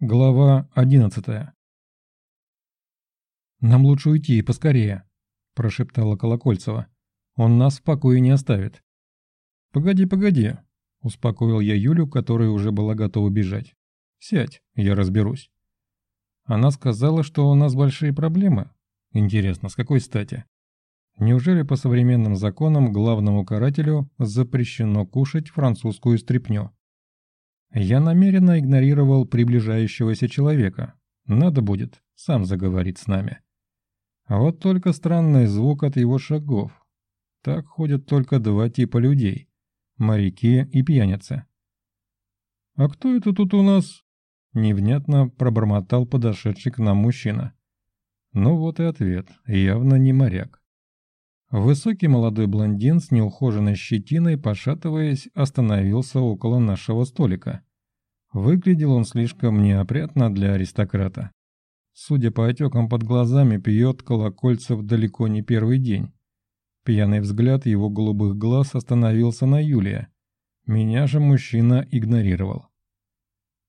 Глава одиннадцатая. «Нам лучше уйти, поскорее», – прошептала Колокольцева. «Он нас в покое не оставит». «Погоди, погоди», – успокоил я Юлю, которая уже была готова бежать. «Сядь, я разберусь». Она сказала, что у нас большие проблемы. Интересно, с какой стати? Неужели по современным законам главному карателю запрещено кушать французскую стряпню? Я намеренно игнорировал приближающегося человека. Надо будет, сам заговорить с нами. А вот только странный звук от его шагов. Так ходят только два типа людей – моряки и пьяницы. «А кто это тут у нас?» – невнятно пробормотал подошедший к нам мужчина. Ну вот и ответ, явно не моряк. Высокий молодой блондин с неухоженной щетиной, пошатываясь, остановился около нашего столика. Выглядел он слишком неопрятно для аристократа. Судя по отекам под глазами, пьет Колокольцев далеко не первый день. Пьяный взгляд его голубых глаз остановился на Юлия. Меня же мужчина игнорировал.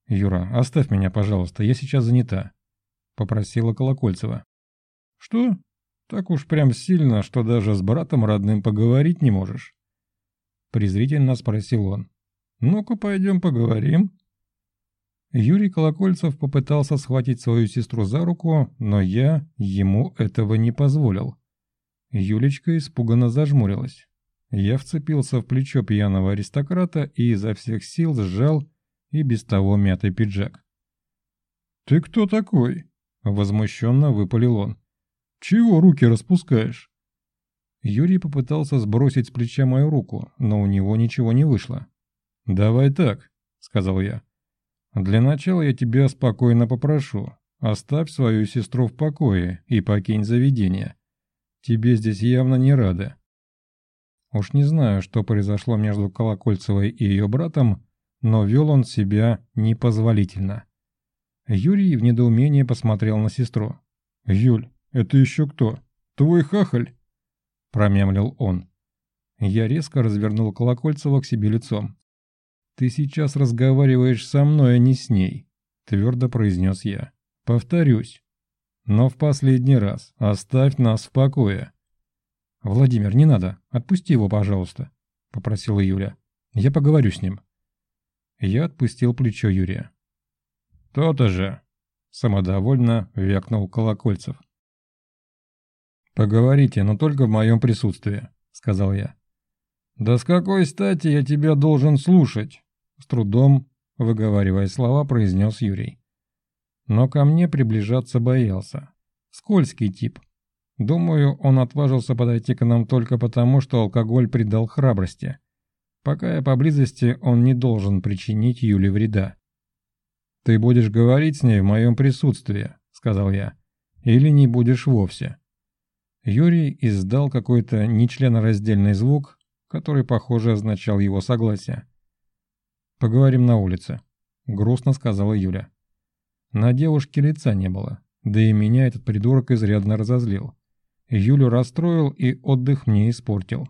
«Юра, оставь меня, пожалуйста, я сейчас занята», — попросила Колокольцева. «Что?» Так уж прям сильно, что даже с братом родным поговорить не можешь. Презрительно спросил он. Ну-ка, пойдем поговорим. Юрий Колокольцев попытался схватить свою сестру за руку, но я ему этого не позволил. Юлечка испуганно зажмурилась. Я вцепился в плечо пьяного аристократа и изо всех сил сжал и без того мятый пиджак. «Ты кто такой?» – возмущенно выпалил он. Чего руки распускаешь?» Юрий попытался сбросить с плеча мою руку, но у него ничего не вышло. «Давай так», — сказал я. «Для начала я тебя спокойно попрошу. Оставь свою сестру в покое и покинь заведение. Тебе здесь явно не рады». Уж не знаю, что произошло между Колокольцевой и ее братом, но вел он себя непозволительно. Юрий в недоумении посмотрел на сестру. «Юль, «Это еще кто? Твой хахаль?» – промямлил он. Я резко развернул Колокольцева к себе лицом. «Ты сейчас разговариваешь со мной, а не с ней», – твердо произнес я. «Повторюсь. Но в последний раз оставь нас в покое». «Владимир, не надо. Отпусти его, пожалуйста», – попросила Юля. «Я поговорю с ним». Я отпустил плечо Юрия. «То-то же!» – самодовольно вякнул Колокольцев. «Поговорите, но только в моем присутствии», — сказал я. «Да с какой стати я тебя должен слушать?» С трудом, выговаривая слова, произнес Юрий. Но ко мне приближаться боялся. Скользкий тип. Думаю, он отважился подойти к нам только потому, что алкоголь придал храбрости. Пока я поблизости, он не должен причинить Юле вреда. «Ты будешь говорить с ней в моем присутствии», — сказал я. «Или не будешь вовсе». Юрий издал какой-то нечленораздельный звук, который, похоже, означал его согласие. «Поговорим на улице», — грустно сказала Юля. На девушке лица не было, да и меня этот придурок изрядно разозлил. Юлю расстроил и отдых мне испортил.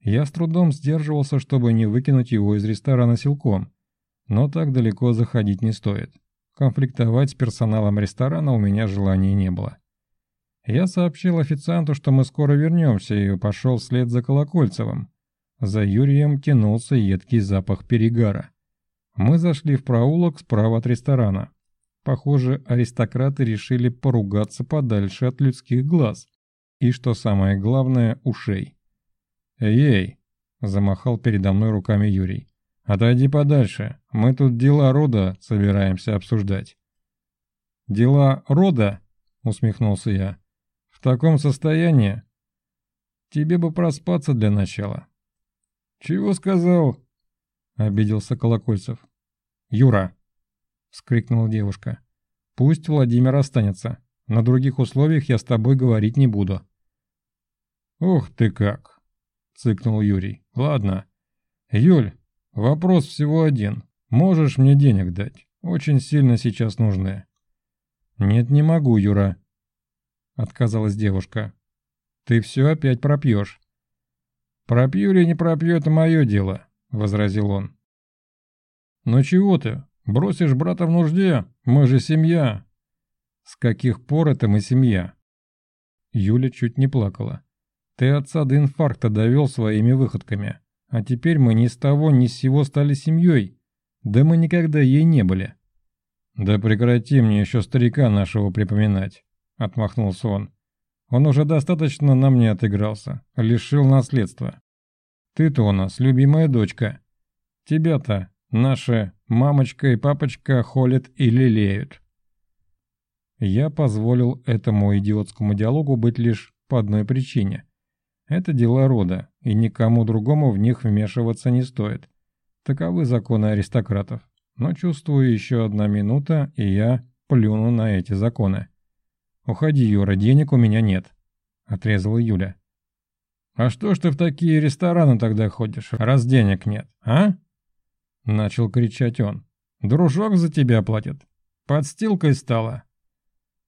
Я с трудом сдерживался, чтобы не выкинуть его из ресторана силком, но так далеко заходить не стоит. Конфликтовать с персоналом ресторана у меня желания не было. Я сообщил официанту, что мы скоро вернемся, и пошел вслед за Колокольцевым. За Юрием тянулся едкий запах перегара. Мы зашли в проулок справа от ресторана. Похоже, аристократы решили поругаться подальше от людских глаз. И, что самое главное, ушей. «Эй!» – замахал передо мной руками Юрий. «Отойди подальше, мы тут дела рода собираемся обсуждать». «Дела рода?» – усмехнулся я таком состоянии тебе бы проспаться для начала». «Чего сказал?» — обиделся Колокольцев. «Юра!» — вскрикнула девушка. «Пусть Владимир останется. На других условиях я с тобой говорить не буду». «Ух ты как!» — цыкнул Юрий. «Ладно. Юль, вопрос всего один. Можешь мне денег дать? Очень сильно сейчас нужны». «Нет, не могу, Юра», — отказалась девушка. «Ты все опять пропьешь». «Пропью или не пропью, это мое дело», — возразил он. «Ну чего ты? Бросишь брата в нужде? Мы же семья!» «С каких пор это мы семья?» Юля чуть не плакала. «Ты отца до инфаркта довел своими выходками, а теперь мы ни с того ни с сего стали семьей. Да мы никогда ей не были». «Да прекрати мне еще старика нашего припоминать», — отмахнулся он. «Он уже достаточно на мне отыгрался, лишил наследства. Ты-то у нас любимая дочка. Тебя-то наши мамочка и папочка холят и лелеют». Я позволил этому идиотскому диалогу быть лишь по одной причине. Это дела рода, и никому другому в них вмешиваться не стоит. Таковы законы аристократов. Но чувствую еще одна минута, и я плюну на эти законы. «Уходи, Юра, денег у меня нет», — отрезала Юля. «А что ж ты в такие рестораны тогда ходишь, раз денег нет, а?» Начал кричать он. «Дружок за тебя платит. Подстилкой стала».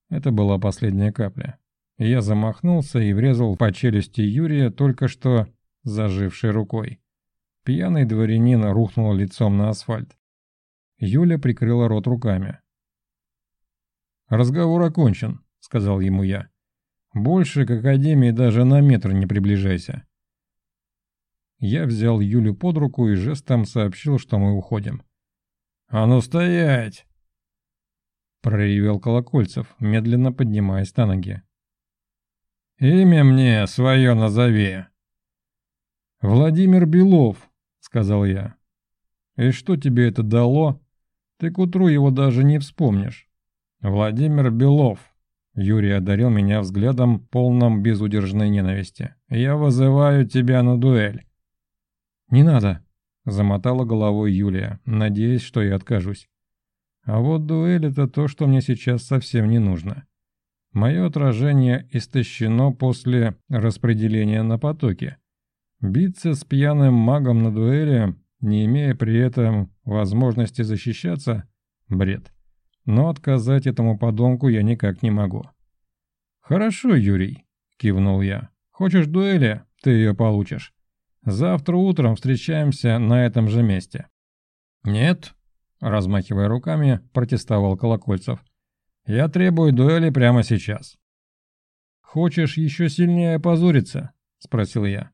Это была последняя капля. Я замахнулся и врезал по челюсти Юрия только что зажившей рукой. Пьяный дворянин рухнул лицом на асфальт. Юля прикрыла рот руками. «Разговор окончен», — сказал ему я. «Больше к Академии даже на метр не приближайся». Я взял Юлю под руку и жестом сообщил, что мы уходим. «А ну стоять!» Проревел Колокольцев, медленно поднимаясь на ноги. «Имя мне свое назови!» «Владимир Белов», — сказал я. «И что тебе это дало?» Ты к утру его даже не вспомнишь. Владимир Белов. Юрий одарил меня взглядом, полным безудержной ненависти. Я вызываю тебя на дуэль. Не надо, замотала головой Юлия, надеясь, что я откажусь. А вот дуэль — это то, что мне сейчас совсем не нужно. Мое отражение истощено после распределения на потоке. Биться с пьяным магом на дуэли не имея при этом возможности защищаться, бред. Но отказать этому подонку я никак не могу. «Хорошо, Юрий», — кивнул я. «Хочешь дуэли? Ты ее получишь. Завтра утром встречаемся на этом же месте». «Нет», — размахивая руками, протестовал Колокольцев. «Я требую дуэли прямо сейчас». «Хочешь еще сильнее опозориться?» — спросил я.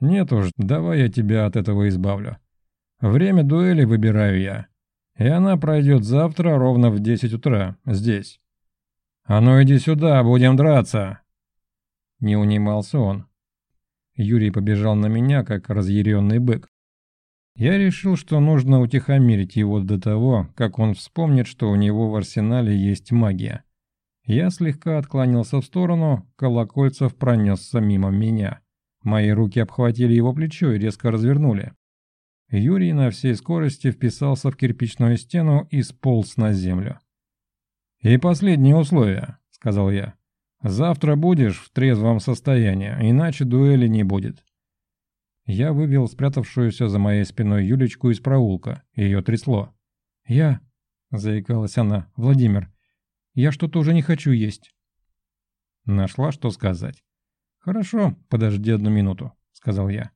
«Нет уж, давай я тебя от этого избавлю. Время дуэли выбираю я. И она пройдет завтра ровно в 10 утра, здесь. «А ну иди сюда, будем драться!» Не унимался он. Юрий побежал на меня, как разъяренный бык. Я решил, что нужно утихомирить его до того, как он вспомнит, что у него в арсенале есть магия. Я слегка отклонился в сторону, Колокольцев пронесся мимо меня. Мои руки обхватили его плечо и резко развернули. Юрий на всей скорости вписался в кирпичную стену и сполз на землю. «И последнее условие», — сказал я. «Завтра будешь в трезвом состоянии, иначе дуэли не будет». Я вывел спрятавшуюся за моей спиной Юлечку из проулка. Ее трясло. «Я...» — заикалась она. «Владимир, я что-то уже не хочу есть». Нашла, что сказать. «Хорошо, подожди одну минуту», — сказал я.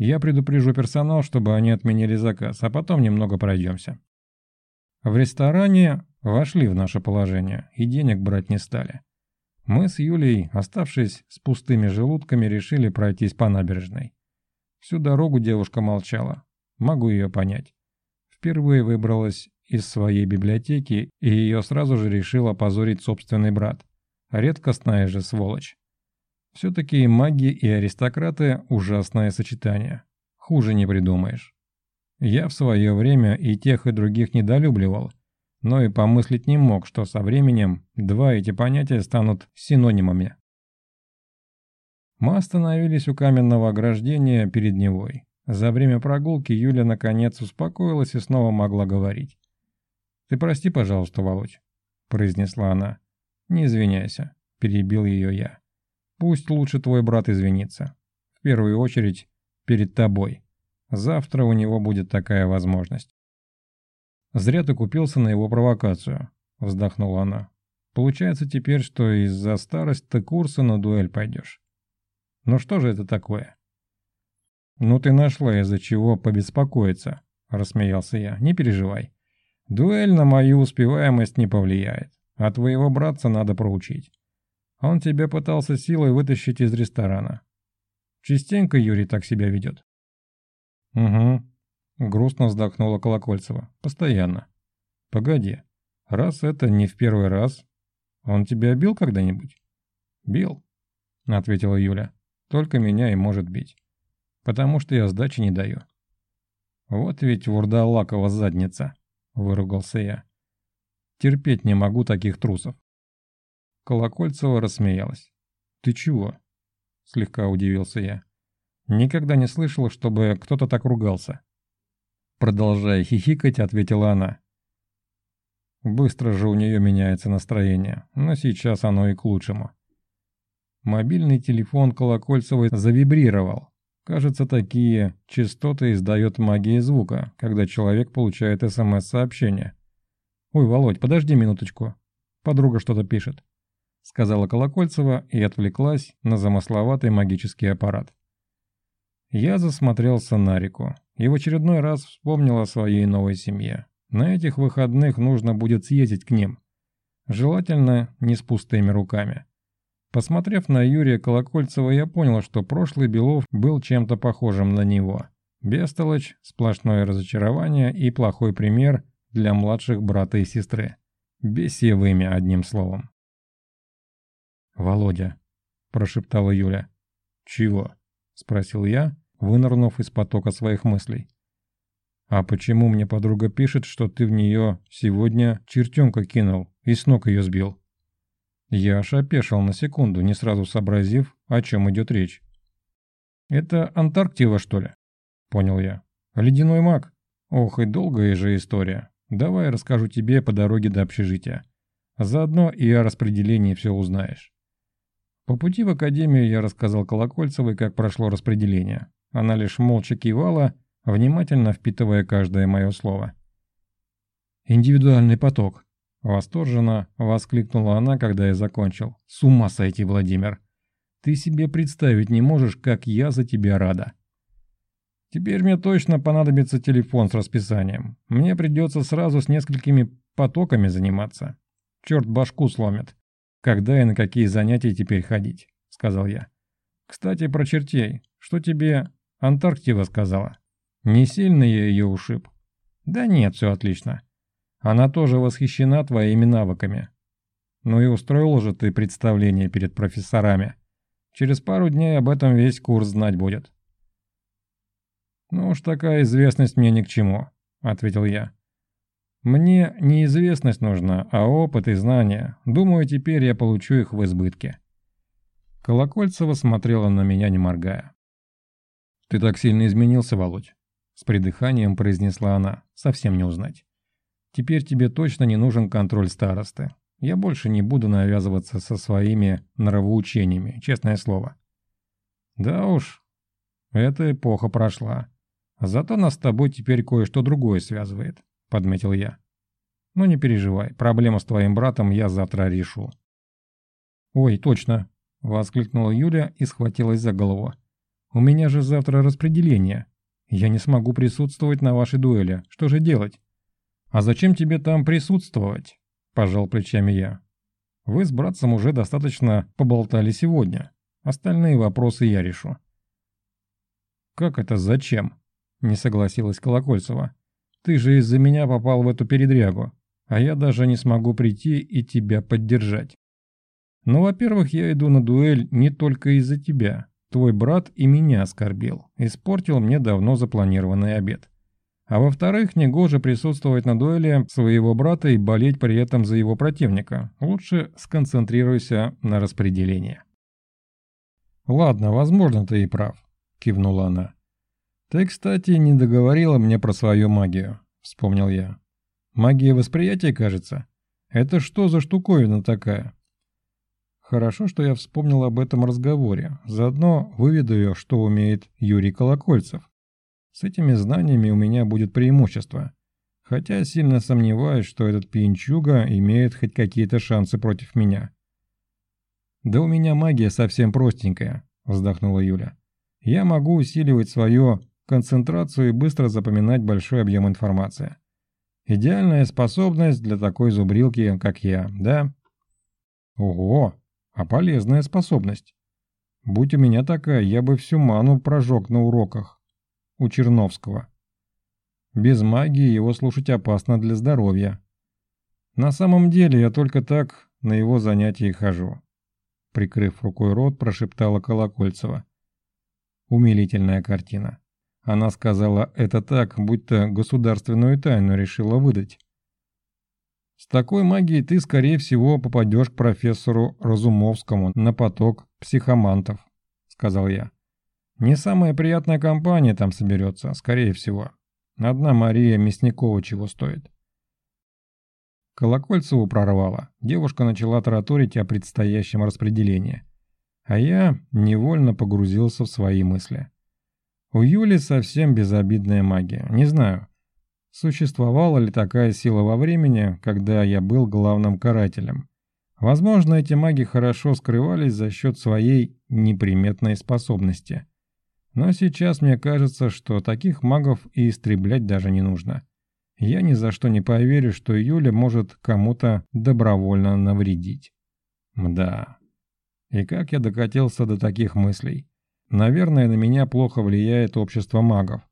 Я предупрежу персонал, чтобы они отменили заказ, а потом немного пройдемся. В ресторане вошли в наше положение и денег брать не стали. Мы с Юлей, оставшись с пустыми желудками, решили пройтись по набережной. Всю дорогу девушка молчала. Могу ее понять. Впервые выбралась из своей библиотеки, и ее сразу же решил опозорить собственный брат. Редкостная же сволочь. Все-таки маги и аристократы – ужасное сочетание. Хуже не придумаешь. Я в свое время и тех, и других недолюбливал, но и помыслить не мог, что со временем два эти понятия станут синонимами. Мы остановились у каменного ограждения перед Невой. За время прогулки Юля наконец успокоилась и снова могла говорить. «Ты прости, пожалуйста, Володь», — произнесла она. «Не извиняйся», — перебил ее я. Пусть лучше твой брат извинится. В первую очередь перед тобой. Завтра у него будет такая возможность. «Зря ты купился на его провокацию», — вздохнула она. «Получается теперь, что из-за старости курса на дуэль пойдешь. Ну что же это такое?» «Ну ты нашла из-за чего побеспокоиться», — рассмеялся я. «Не переживай. Дуэль на мою успеваемость не повлияет, а твоего братца надо проучить. Он тебя пытался силой вытащить из ресторана. Частенько Юрий так себя ведет. Угу. Грустно вздохнула Колокольцева. Постоянно. Погоди. Раз это не в первый раз, он тебя бил когда-нибудь? Бил, ответила Юля. Только меня и может бить. Потому что я сдачи не даю. Вот ведь вурдалакова задница. — выругался я. «Терпеть не могу таких трусов». Колокольцева рассмеялась. «Ты чего?» — слегка удивился я. «Никогда не слышал, чтобы кто-то так ругался». Продолжая хихикать, ответила она. Быстро же у нее меняется настроение, но сейчас оно и к лучшему. Мобильный телефон Колокольцевой завибрировал, Кажется, такие частоты издает магия звука, когда человек получает СМС-сообщение. «Ой, Володь, подожди минуточку. Подруга что-то пишет», — сказала Колокольцева и отвлеклась на замысловатый магический аппарат. Я засмотрелся на реку и в очередной раз вспомнил о своей новой семье. На этих выходных нужно будет съездить к ним. Желательно не с пустыми руками. Посмотрев на Юрия Колокольцева, я понял, что прошлый Белов был чем-то похожим на него. Бестолочь, сплошное разочарование и плохой пример для младших брата и сестры. Бесевыми, одним словом. «Володя», – прошептала Юля. «Чего?» – спросил я, вынырнув из потока своих мыслей. «А почему мне подруга пишет, что ты в нее сегодня чертенка кинул и с ног ее сбил?» Я аж опешил на секунду, не сразу сообразив, о чем идет речь. «Это Антарктива, что ли?» — понял я. «Ледяной маг? Ох, и долгая же история. Давай расскажу тебе по дороге до общежития. Заодно и о распределении все узнаешь». По пути в академию я рассказал Колокольцевой, как прошло распределение. Она лишь молча кивала, внимательно впитывая каждое мое слово. «Индивидуальный поток», Восторженно воскликнула она, когда я закончил. «С ума сойти, Владимир! Ты себе представить не можешь, как я за тебя рада!» «Теперь мне точно понадобится телефон с расписанием. Мне придется сразу с несколькими потоками заниматься. Черт башку сломит. Когда и на какие занятия теперь ходить?» — сказал я. «Кстати, про чертей. Что тебе Антарктида сказала? Не сильно я ее ушиб?» «Да нет, все отлично. Она тоже восхищена твоими навыками. Ну и устроил же ты представление перед профессорами. Через пару дней об этом весь курс знать будет. «Ну уж такая известность мне ни к чему», — ответил я. «Мне не известность нужна, а опыт и знания. Думаю, теперь я получу их в избытке». Колокольцева смотрела на меня, не моргая. «Ты так сильно изменился, Володь», — с придыханием произнесла она, совсем не узнать. Теперь тебе точно не нужен контроль старосты. Я больше не буду навязываться со своими нравоучениями, честное слово. Да уж, эта эпоха прошла. Зато нас с тобой теперь кое-что другое связывает, подметил я. Ну не переживай, проблему с твоим братом я завтра решу. Ой, точно, воскликнула Юля и схватилась за голову. У меня же завтра распределение. Я не смогу присутствовать на вашей дуэли. Что же делать? «А зачем тебе там присутствовать?» – пожал плечами я. «Вы с братцем уже достаточно поболтали сегодня. Остальные вопросы я решу». «Как это зачем?» – не согласилась Колокольцева. «Ты же из-за меня попал в эту передрягу, а я даже не смогу прийти и тебя поддержать. Ну, во-первых, я иду на дуэль не только из-за тебя. Твой брат и меня оскорбил, испортил мне давно запланированный обед. А во-вторых, негоже присутствовать на дуэли своего брата и болеть при этом за его противника. Лучше сконцентрируйся на распределении. «Ладно, возможно, ты и прав», — кивнула она. «Ты, кстати, не договорила мне про свою магию», — вспомнил я. «Магия восприятия, кажется? Это что за штуковина такая?» Хорошо, что я вспомнил об этом разговоре. Заодно выведу ее, что умеет Юрий Колокольцев. С этими знаниями у меня будет преимущество. Хотя сильно сомневаюсь, что этот пьянчуга имеет хоть какие-то шансы против меня. «Да у меня магия совсем простенькая», – вздохнула Юля. «Я могу усиливать свою концентрацию и быстро запоминать большой объем информации. Идеальная способность для такой зубрилки, как я, да? Ого, а полезная способность. Будь у меня такая, я бы всю ману прожег на уроках у Черновского. Без магии его слушать опасно для здоровья. На самом деле я только так на его занятия хожу. Прикрыв рукой рот, прошептала Колокольцева. Умилительная картина. Она сказала это так, будто государственную тайну решила выдать. С такой магией ты, скорее всего, попадешь к профессору Разумовскому на поток психомантов, сказал я. Не самая приятная компания там соберется, скорее всего. Одна Мария Мясникова чего стоит. Колокольцеву прорвало. Девушка начала тараторить о предстоящем распределении. А я невольно погрузился в свои мысли. У Юли совсем безобидная магия. Не знаю, существовала ли такая сила во времени, когда я был главным карателем. Возможно, эти маги хорошо скрывались за счет своей неприметной способности. Но сейчас мне кажется, что таких магов и истреблять даже не нужно. Я ни за что не поверю, что Юля может кому-то добровольно навредить. Мда. И как я докатился до таких мыслей? Наверное, на меня плохо влияет общество магов.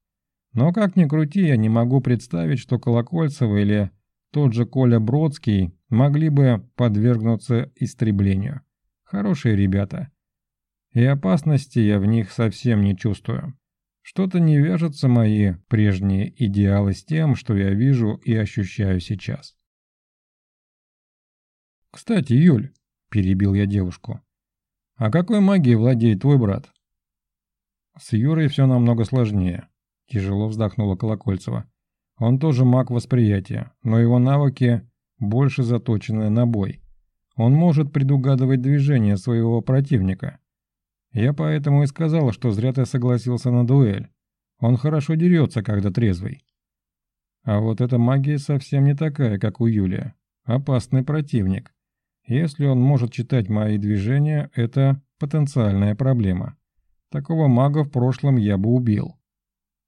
Но как ни крути, я не могу представить, что Колокольцева или тот же Коля Бродский могли бы подвергнуться истреблению. Хорошие ребята. И опасности я в них совсем не чувствую. Что-то не вяжутся мои прежние идеалы с тем, что я вижу и ощущаю сейчас. «Кстати, Юль», – перебил я девушку, – «а какой магией владеет твой брат?» С Юрой все намного сложнее. Тяжело вздохнула Колокольцева. Он тоже маг восприятия, но его навыки больше заточены на бой. Он может предугадывать движение своего противника. Я поэтому и сказал, что зря ты согласился на дуэль. Он хорошо дерется, когда трезвый. А вот эта магия совсем не такая, как у Юлия. Опасный противник. Если он может читать мои движения, это потенциальная проблема. Такого мага в прошлом я бы убил.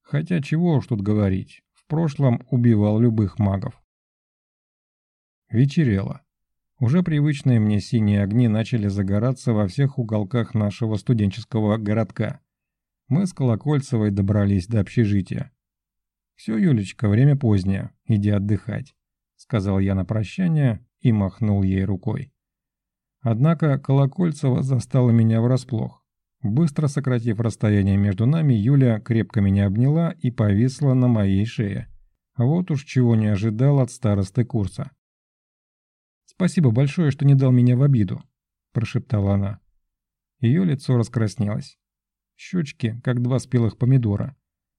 Хотя чего уж тут говорить, в прошлом убивал любых магов. Вечерело. Уже привычные мне синие огни начали загораться во всех уголках нашего студенческого городка. Мы с Колокольцевой добрались до общежития. «Все, Юлечка, время позднее, иди отдыхать», — сказал я на прощание и махнул ей рукой. Однако Колокольцева застала меня врасплох. Быстро сократив расстояние между нами, Юля крепко меня обняла и повисла на моей шее. Вот уж чего не ожидал от старосты курса. «Спасибо большое, что не дал меня в обиду», – прошептала она. Ее лицо раскраснелось. Щечки, как два спелых помидора.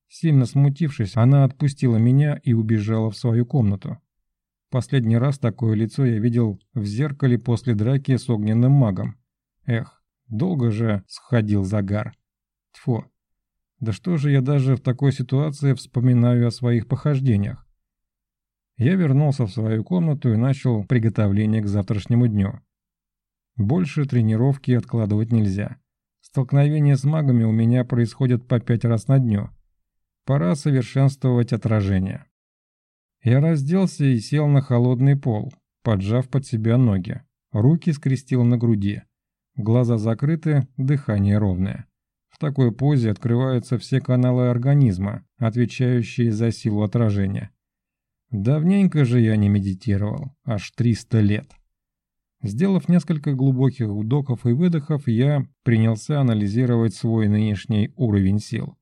Сильно смутившись, она отпустила меня и убежала в свою комнату. Последний раз такое лицо я видел в зеркале после драки с огненным магом. Эх, Долго же сходил загар. Тьфу. Да что же я даже в такой ситуации вспоминаю о своих похождениях? Я вернулся в свою комнату и начал приготовление к завтрашнему дню. Больше тренировки откладывать нельзя. Столкновения с магами у меня происходят по пять раз на дню. Пора совершенствовать отражение. Я разделся и сел на холодный пол, поджав под себя ноги. Руки скрестил на груди. Глаза закрыты, дыхание ровное. В такой позе открываются все каналы организма, отвечающие за силу отражения. Давненько же я не медитировал, аж 300 лет. Сделав несколько глубоких вдохов и выдохов, я принялся анализировать свой нынешний уровень сил.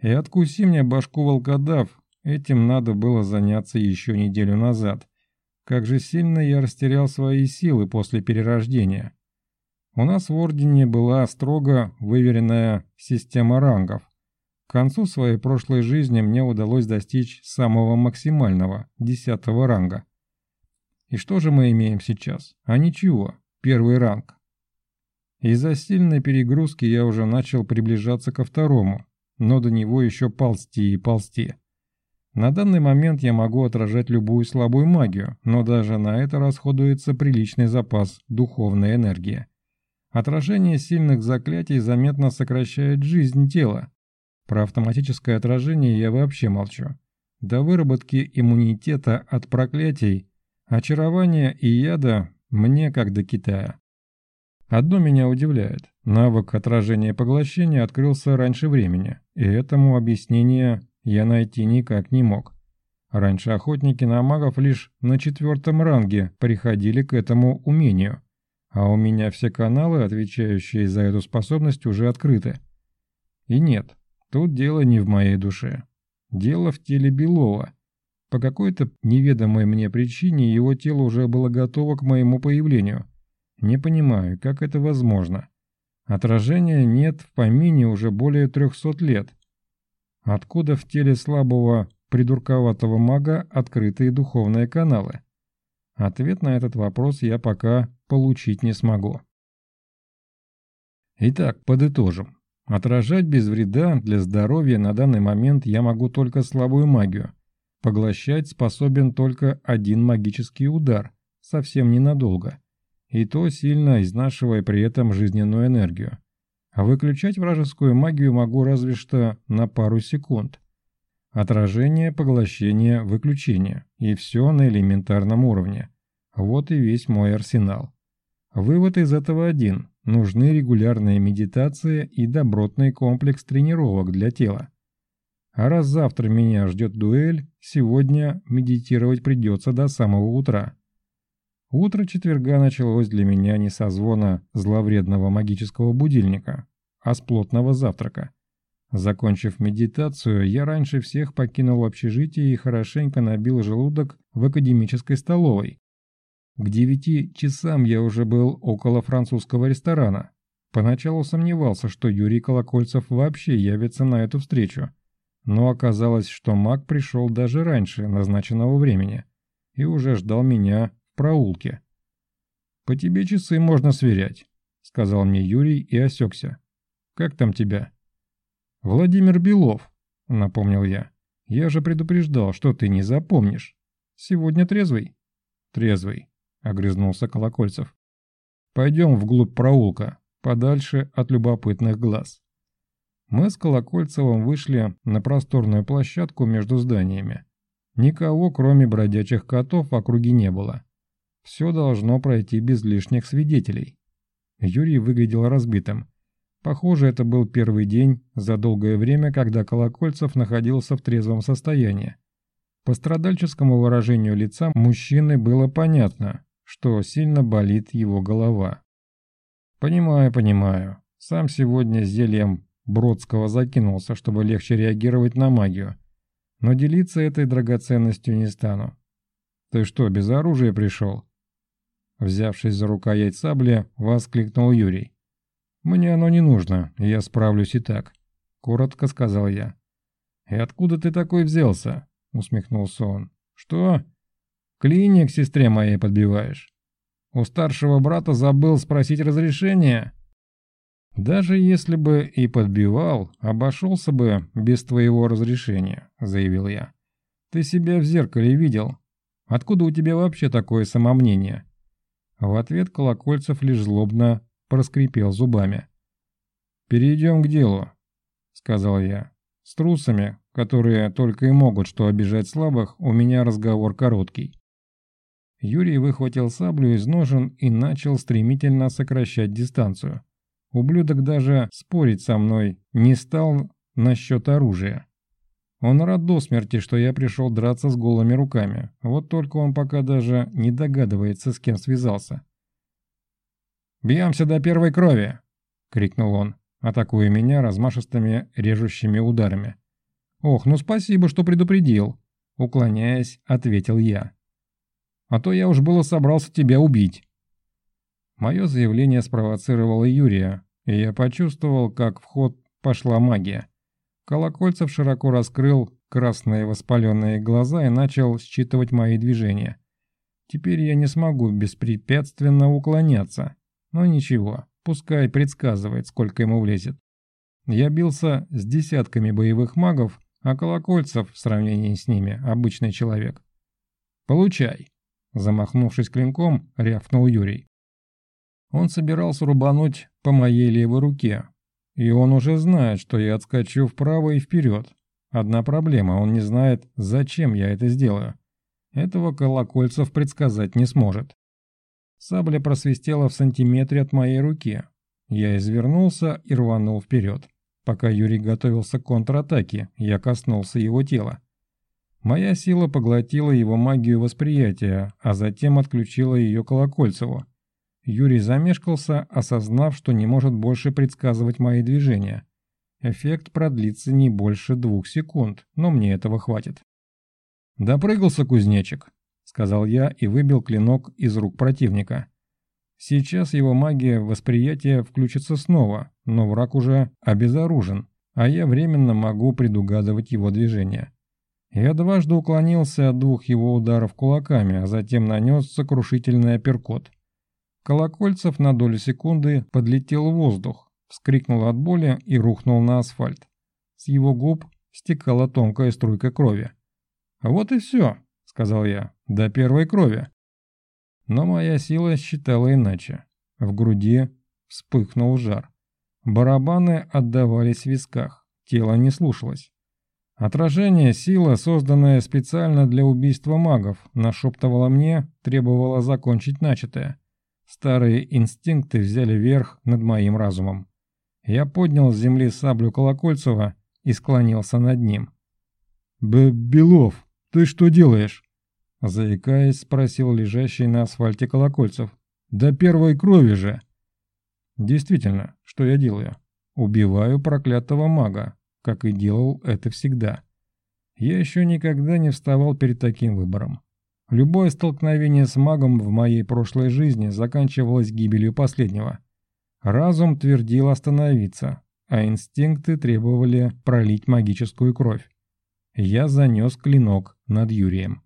И откуси мне башку волкодав, этим надо было заняться еще неделю назад. Как же сильно я растерял свои силы после перерождения. У нас в Ордене была строго выверенная система рангов. К концу своей прошлой жизни мне удалось достичь самого максимального, десятого ранга. И что же мы имеем сейчас? А ничего, первый ранг. Из-за сильной перегрузки я уже начал приближаться ко второму, но до него еще ползти и ползти. На данный момент я могу отражать любую слабую магию, но даже на это расходуется приличный запас духовной энергии. Отражение сильных заклятий заметно сокращает жизнь тела. Про автоматическое отражение я вообще молчу. до выработки иммунитета от проклятий, очарования и яда мне как до Китая. Одно меня удивляет. Навык отражения и поглощения открылся раньше времени, и этому объяснение я найти никак не мог. Раньше охотники на магов лишь на четвертом ранге приходили к этому умению, а у меня все каналы, отвечающие за эту способность, уже открыты. И нет, тут дело не в моей душе. Дело в теле Белова. По какой-то неведомой мне причине его тело уже было готово к моему появлению. Не понимаю, как это возможно. Отражения нет в помине уже более трехсот лет. Откуда в теле слабого придурковатого мага открытые духовные каналы? Ответ на этот вопрос я пока получить не смогу. Итак, подытожим. Отражать без вреда для здоровья на данный момент я могу только слабую магию. Поглощать способен только один магический удар, совсем ненадолго. И то сильно изнашивая при этом жизненную энергию. А выключать вражескую магию могу разве что на пару секунд. Отражение, поглощение, выключение. И все на элементарном уровне. Вот и весь мой арсенал. Вывод из этого один. Нужны регулярная медитация и добротный комплекс тренировок для тела. А раз завтра меня ждет дуэль, сегодня медитировать придется до самого утра. Утро четверга началось для меня не со звона зловредного магического будильника, а с плотного завтрака. Закончив медитацию, я раньше всех покинул общежитие и хорошенько набил желудок в академической столовой. К девяти часам я уже был около французского ресторана. Поначалу сомневался, что Юрий Колокольцев вообще явится на эту встречу. Но оказалось, что маг пришел даже раньше назначенного времени и уже ждал меня в проулке. «По тебе часы можно сверять», — сказал мне Юрий и осекся. «Как там тебя?» «Владимир Белов», — напомнил я. «Я же предупреждал, что ты не запомнишь. Сегодня трезвый?» «Трезвый», — огрызнулся Колокольцев. «Пойдем вглубь проулка, подальше от любопытных глаз». Мы с Колокольцевым вышли на просторную площадку между зданиями. Никого, кроме бродячих котов, в округе не было. Все должно пройти без лишних свидетелей. Юрий выглядел разбитым. Похоже, это был первый день за долгое время, когда Колокольцев находился в трезвом состоянии. По страдальческому выражению лица мужчины было понятно, что сильно болит его голова. «Понимаю, понимаю. Сам сегодня зельем Бродского закинулся, чтобы легче реагировать на магию. Но делиться этой драгоценностью не стану. Ты что, без оружия пришел?» Взявшись за рукоять сабли, воскликнул Юрий. «Мне оно не нужно, я справлюсь и так», — коротко сказал я. «И откуда ты такой взялся?» — усмехнулся он. «Что? Клиник сестре моей подбиваешь? У старшего брата забыл спросить разрешения?» «Даже если бы и подбивал, обошелся бы без твоего разрешения», — заявил я. «Ты себя в зеркале видел? Откуда у тебя вообще такое самомнение?» В ответ Колокольцев лишь злобно проскрипел зубами. «Перейдем к делу», — сказал я. «С трусами, которые только и могут что обижать слабых, у меня разговор короткий». Юрий выхватил саблю из ножен и начал стремительно сокращать дистанцию. Ублюдок даже спорить со мной не стал насчет оружия. Он рад до смерти, что я пришел драться с голыми руками. Вот только он пока даже не догадывается, с кем связался. «Бьемся до первой крови!» — крикнул он, атакуя меня размашистыми режущими ударами. «Ох, ну спасибо, что предупредил!» — уклоняясь, ответил я. «А то я уж было собрался тебя убить!» Мое заявление спровоцировало Юрия, и я почувствовал, как в ход пошла магия. Колокольцев широко раскрыл красные воспаленные глаза и начал считывать мои движения. Теперь я не смогу беспрепятственно уклоняться. Но ничего, пускай предсказывает, сколько ему влезет. Я бился с десятками боевых магов, а колокольцев в сравнении с ними обычный человек. «Получай!» Замахнувшись клинком, рявкнул Юрий. Он собирался рубануть по моей левой руке, и он уже знает, что я отскочу вправо и вперед. Одна проблема, он не знает, зачем я это сделаю. Этого Колокольцев предсказать не сможет. Сабля просвистела в сантиметре от моей руки. Я извернулся и рванул вперед. Пока Юрий готовился к контратаке, я коснулся его тела. Моя сила поглотила его магию восприятия, а затем отключила ее Колокольцеву. Юрий замешкался, осознав, что не может больше предсказывать мои движения. Эффект продлится не больше двух секунд, но мне этого хватит. «Допрыгался кузнечик», — сказал я и выбил клинок из рук противника. Сейчас его магия восприятия включится снова, но враг уже обезоружен, а я временно могу предугадывать его движения. Я дважды уклонился от двух его ударов кулаками, а затем нанес сокрушительный апперкот. Колокольцев на долю секунды подлетел в воздух, вскрикнул от боли и рухнул на асфальт. С его губ стекала тонкая струйка крови. «Вот и все», — сказал я, — «до первой крови». Но моя сила считала иначе. В груди вспыхнул жар. Барабаны отдавались в висках, тело не слушалось. Отражение, сила, созданная специально для убийства магов, нашептывала мне, требовала закончить начатое. Старые инстинкты взяли верх над моим разумом. Я поднял с земли саблю Колокольцева и склонился над ним. «Б «Белов, ты что делаешь?» Заикаясь, спросил лежащий на асфальте Колокольцев. «До первой крови же!» «Действительно, что я делаю? Убиваю проклятого мага, как и делал это всегда. Я еще никогда не вставал перед таким выбором. Любое столкновение с магом в моей прошлой жизни заканчивалось гибелью последнего. Разум твердил остановиться, а инстинкты требовали пролить магическую кровь. Я занес клинок над Юрием.